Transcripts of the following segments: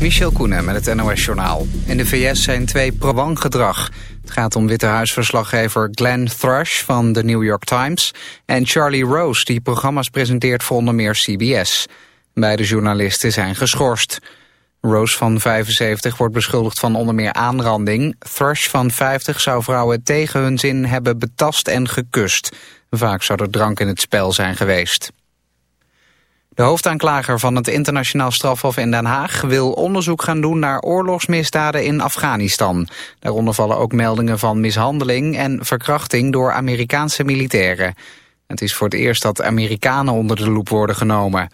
Michel Koenen met het NOS-journaal. In de VS zijn twee pro gedrag. Het gaat om Witte Huisverslaggever Glenn Thrush van de New York Times... en Charlie Rose, die programma's presenteert voor onder meer CBS. Beide journalisten zijn geschorst. Rose van 75 wordt beschuldigd van onder meer aanranding. Thrush van 50 zou vrouwen tegen hun zin hebben betast en gekust. Vaak zou er drank in het spel zijn geweest. De hoofdaanklager van het internationaal strafhof in Den Haag wil onderzoek gaan doen naar oorlogsmisdaden in Afghanistan. Daaronder vallen ook meldingen van mishandeling en verkrachting door Amerikaanse militairen. Het is voor het eerst dat Amerikanen onder de loep worden genomen.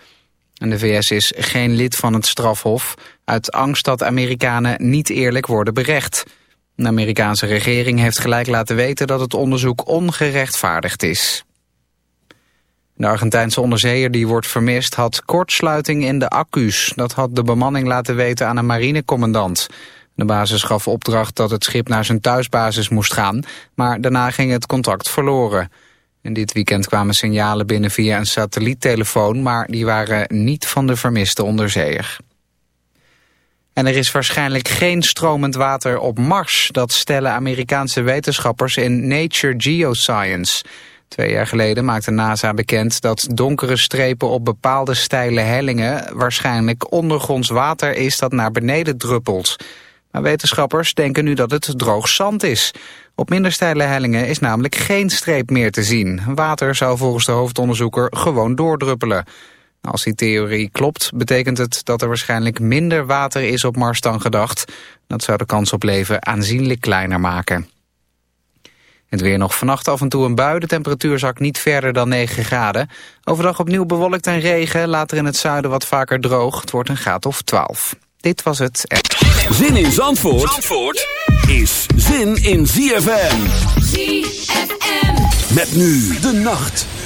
En de VS is geen lid van het strafhof, uit angst dat Amerikanen niet eerlijk worden berecht. De Amerikaanse regering heeft gelijk laten weten dat het onderzoek ongerechtvaardigd is. De Argentijnse onderzeeër die wordt vermist had kortsluiting in de accu's. Dat had de bemanning laten weten aan een marinecommandant. De basis gaf opdracht dat het schip naar zijn thuisbasis moest gaan, maar daarna ging het contact verloren. En dit weekend kwamen signalen binnen via een satelliettelefoon, maar die waren niet van de vermiste onderzeeër. En er is waarschijnlijk geen stromend water op Mars. Dat stellen Amerikaanse wetenschappers in Nature Geoscience. Twee jaar geleden maakte NASA bekend dat donkere strepen op bepaalde steile hellingen waarschijnlijk ondergronds water is dat naar beneden druppelt. Maar wetenschappers denken nu dat het droog zand is. Op minder steile hellingen is namelijk geen streep meer te zien. Water zou volgens de hoofdonderzoeker gewoon doordruppelen. Als die theorie klopt, betekent het dat er waarschijnlijk minder water is op Mars dan gedacht. Dat zou de kans op leven aanzienlijk kleiner maken. Het weer nog vannacht af en toe een bui. De temperatuur zakt niet verder dan 9 graden. Overdag opnieuw bewolkt en regen. Later in het zuiden wat vaker droog. Het wordt een graad of 12. Dit was het. Zin in Zandvoort, Zandvoort is zin in ZFM. ZFM. Met nu de nacht.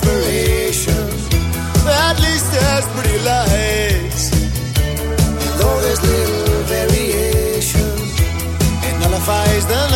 Desperation. At least there's pretty lights, though there's little variation, it nullifies the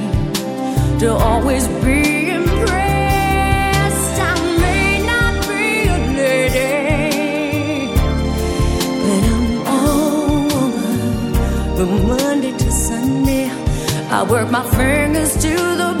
to always be impressed. I may not be a lady, but I'm a woman. From Monday to Sunday, I work my fingers to the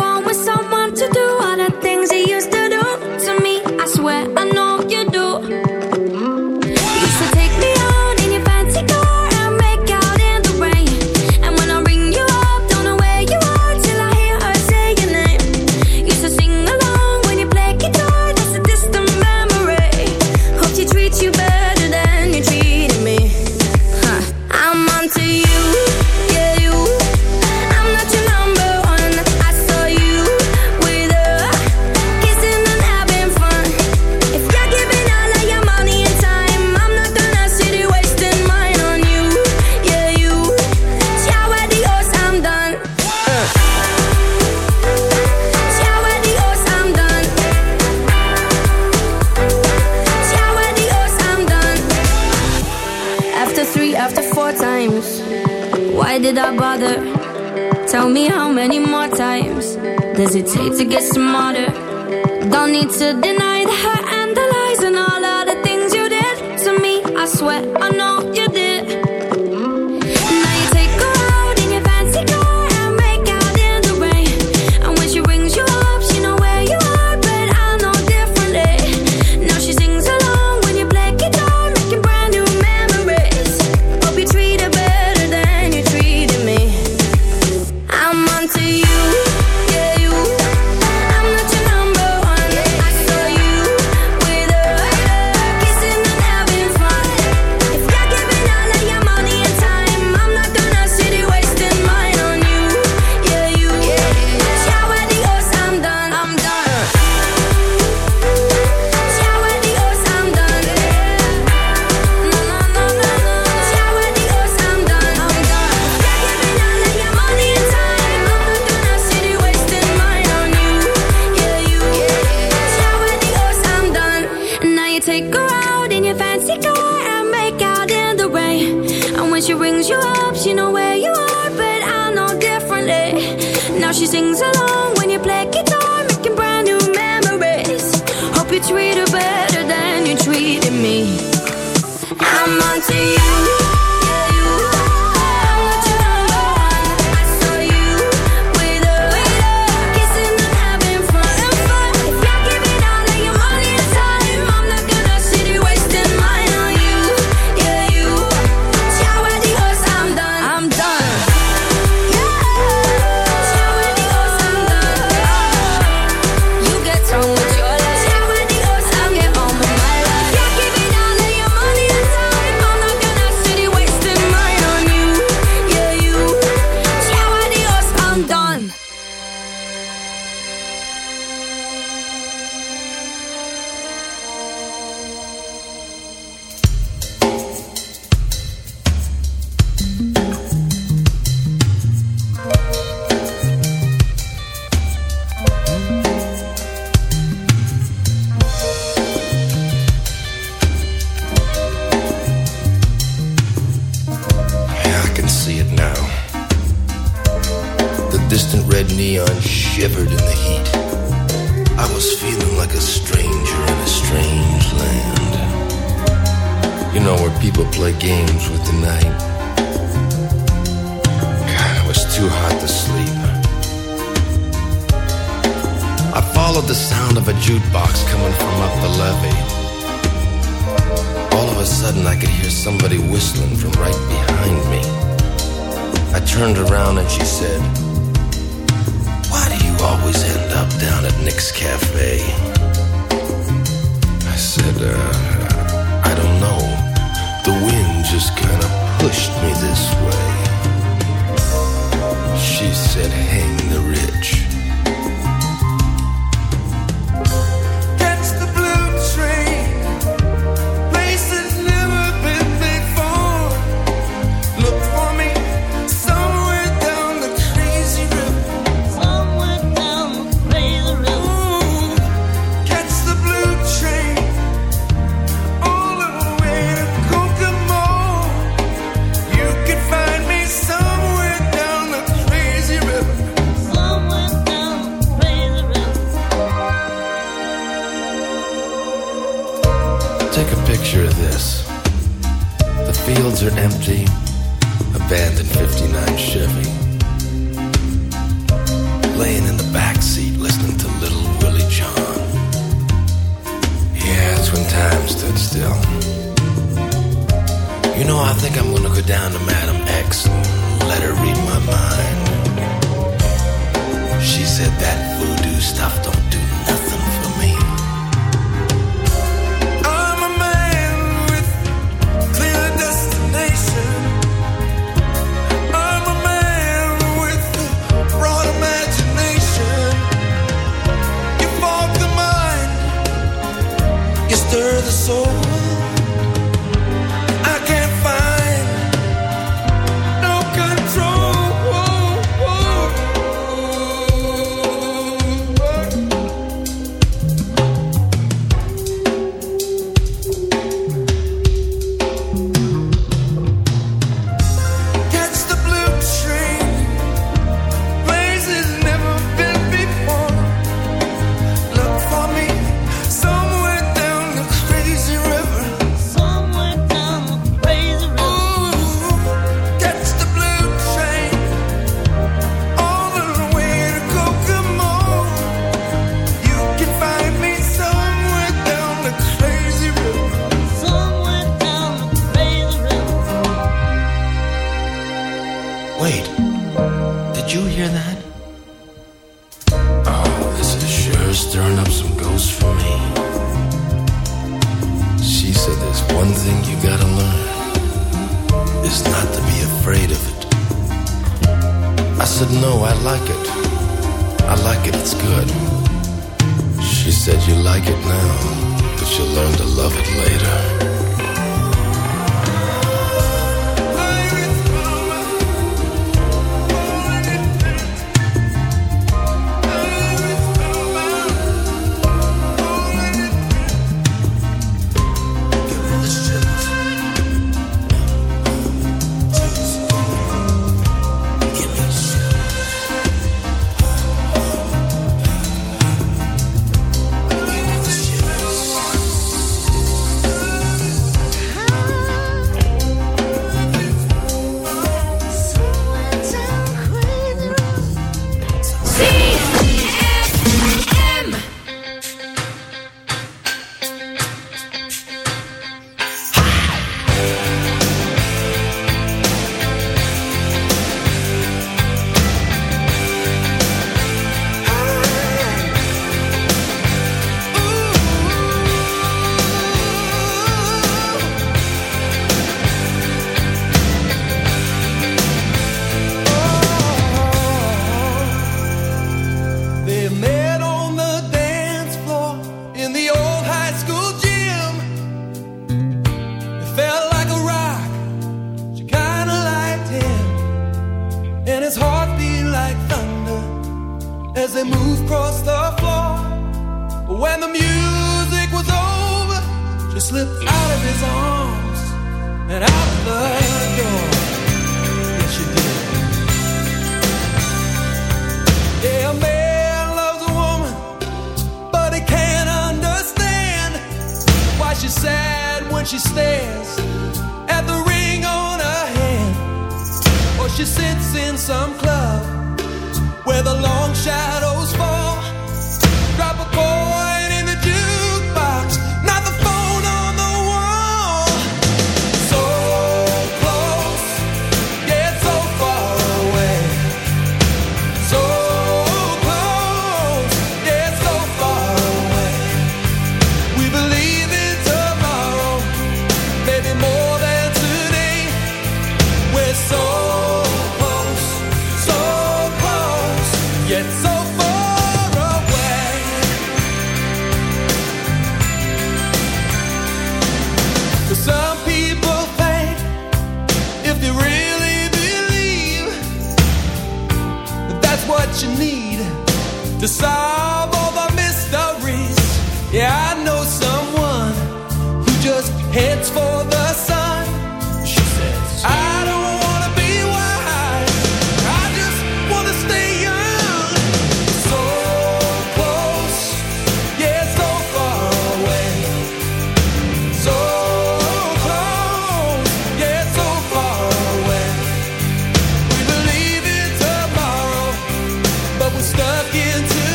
treat her better than you treated me. I'm on to you.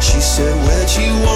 She said where'd you wanna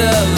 Of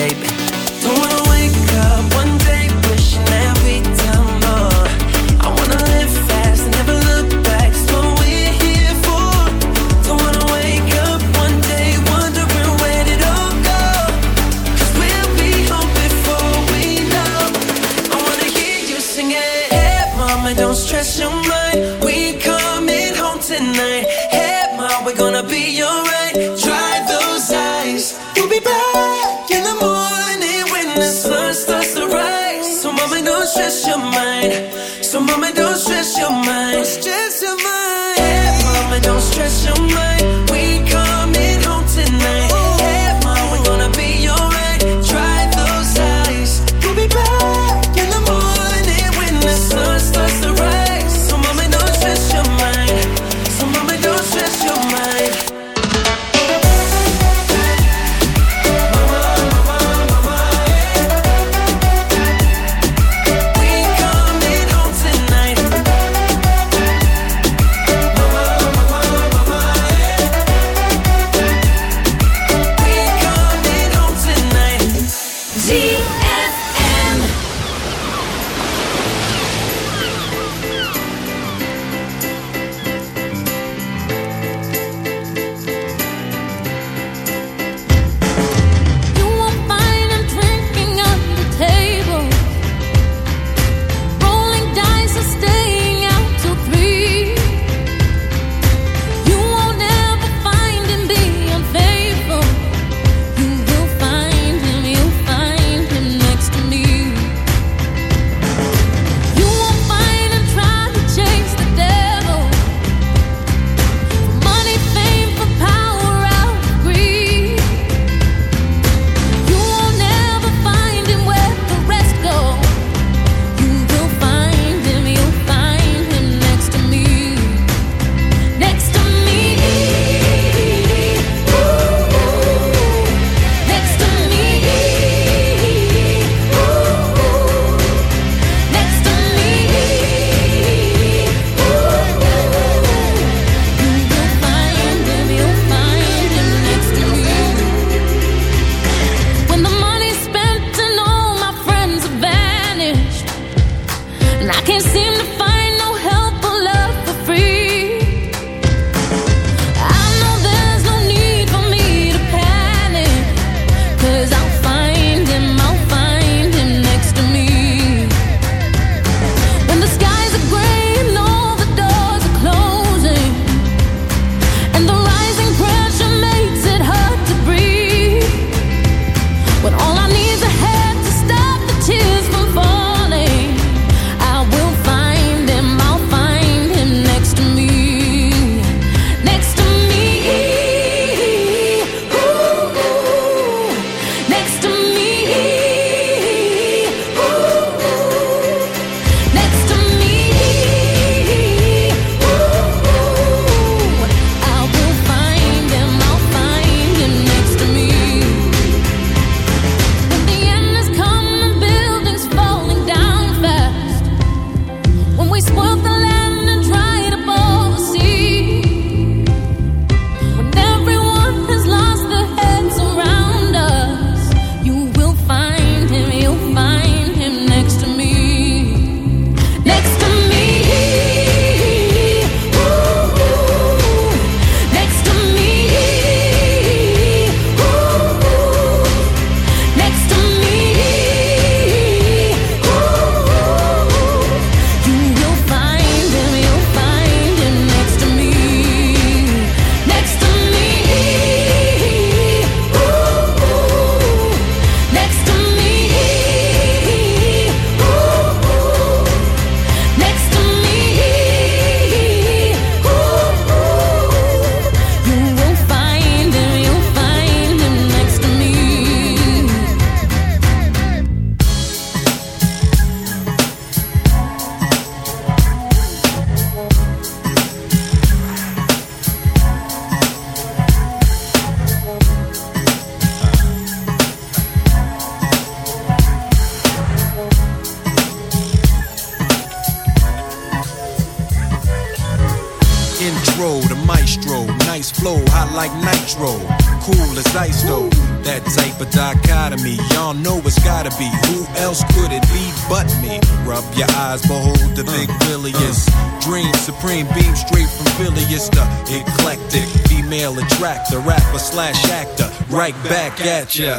Ya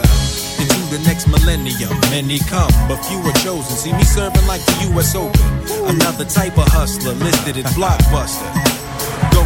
into the next millennium. Many come, but few are chosen. See me serving like the U.S. Open. Another type of hustler listed as blockbuster.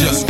Just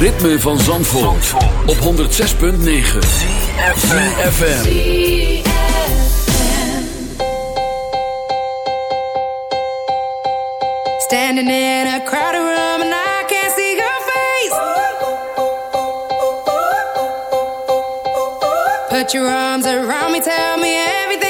ritme van Zandvoort, op 106.9 CFFM Standing in a crowded room and I can't see your face. Put your arms around me, tell me everything's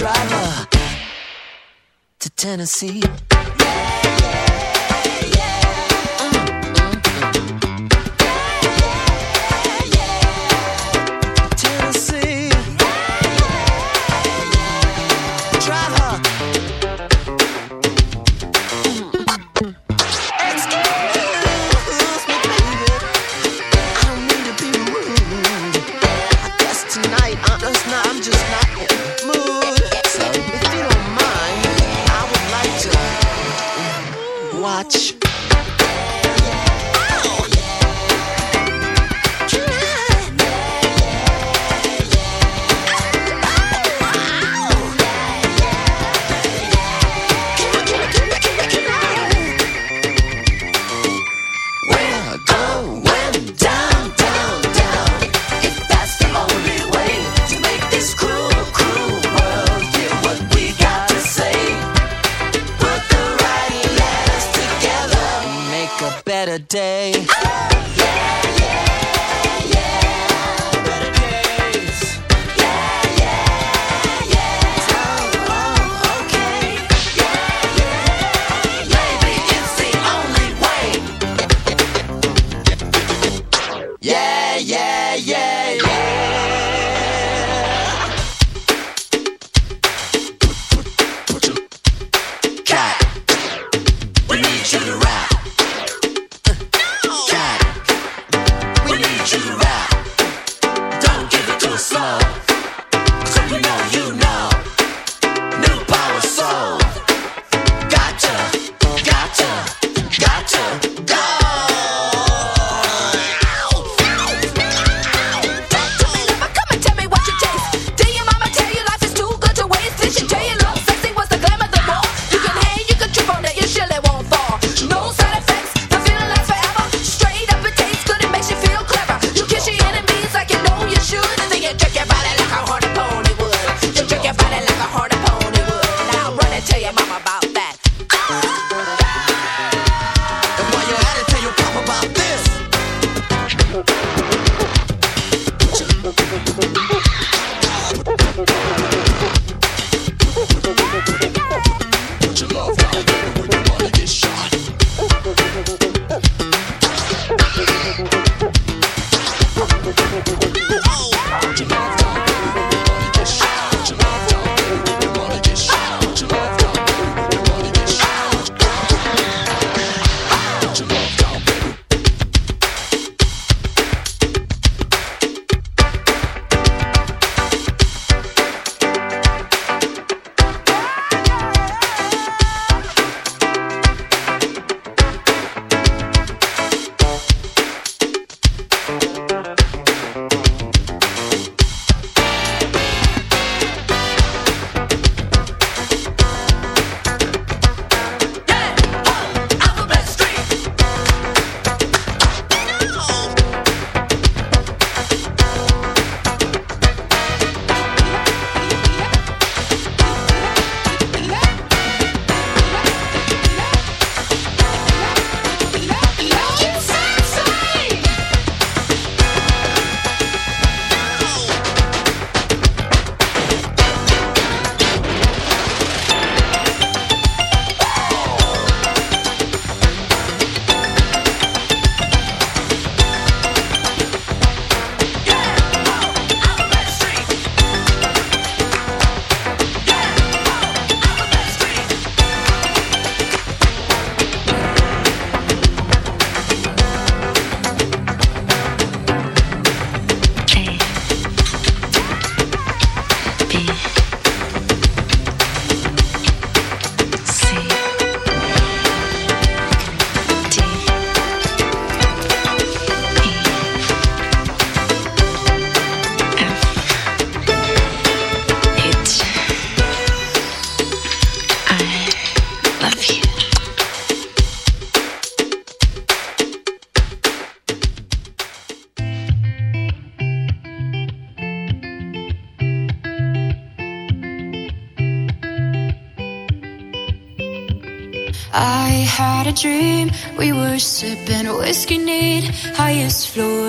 and drive her to Tennessee. Tennessee.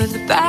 goodbye.